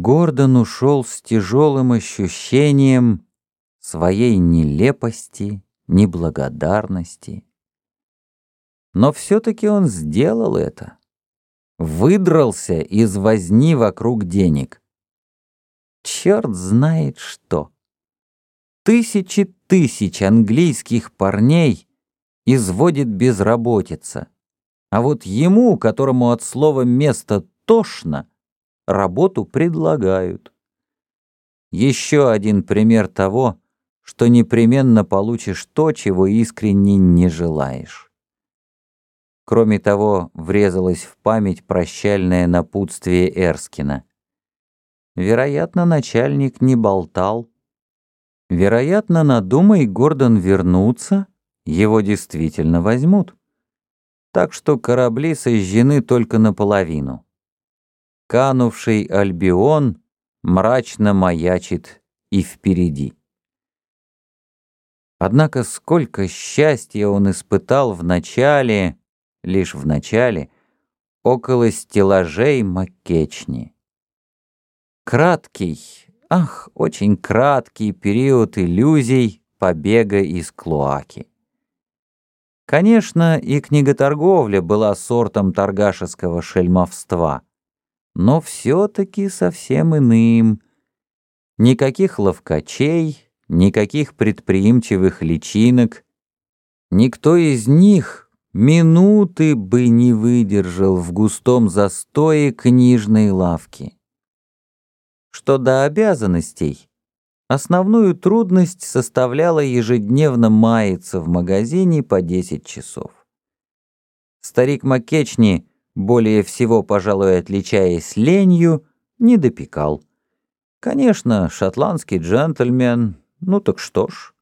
Гордон ушел с тяжелым ощущением своей нелепости, неблагодарности. Но все-таки он сделал это. Выдрался из возни вокруг денег. Черт знает что. Тысячи тысяч английских парней изводит безработица. А вот ему, которому от слова «место» тошно, работу предлагают. Еще один пример того, что непременно получишь то, чего искренне не желаешь. Кроме того, врезалось в память прощальное напутствие Эрскина. Вероятно, начальник не болтал. Вероятно, надумай Гордон вернуться, его действительно возьмут. Так что корабли сожжены только наполовину. Канувший Альбион мрачно маячит и впереди. Однако сколько счастья он испытал в начале, лишь в начале, около стеллажей Маккечни. Краткий, ах, очень краткий период иллюзий побега из Клоаки. Конечно, и книготорговля была сортом торгашеского шельмовства, но все-таки совсем иным. Никаких ловкачей, никаких предприимчивых личинок. Никто из них минуты бы не выдержал в густом застое книжной лавки. Что до обязанностей, основную трудность составляла ежедневно маяться в магазине по 10 часов. Старик Маккечни, более всего, пожалуй, отличаясь ленью, не допекал. Конечно, шотландский джентльмен, ну так что ж.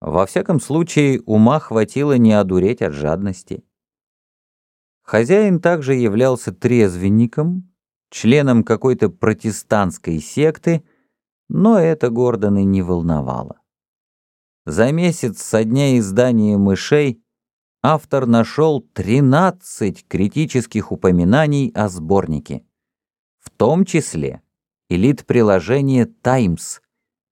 Во всяком случае, ума хватило не одуреть от жадности. Хозяин также являлся трезвенником, членом какой-то протестантской секты, но это Гордона не волновало. За месяц со дня издания «Мышей» автор нашел 13 критических упоминаний о сборнике, в том числе элит-приложение «Таймс»,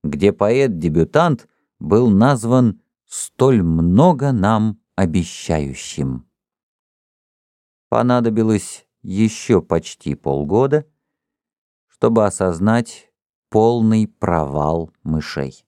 где поэт-дебютант был назван столь много нам обещающим. Понадобилось еще почти полгода, чтобы осознать полный провал мышей.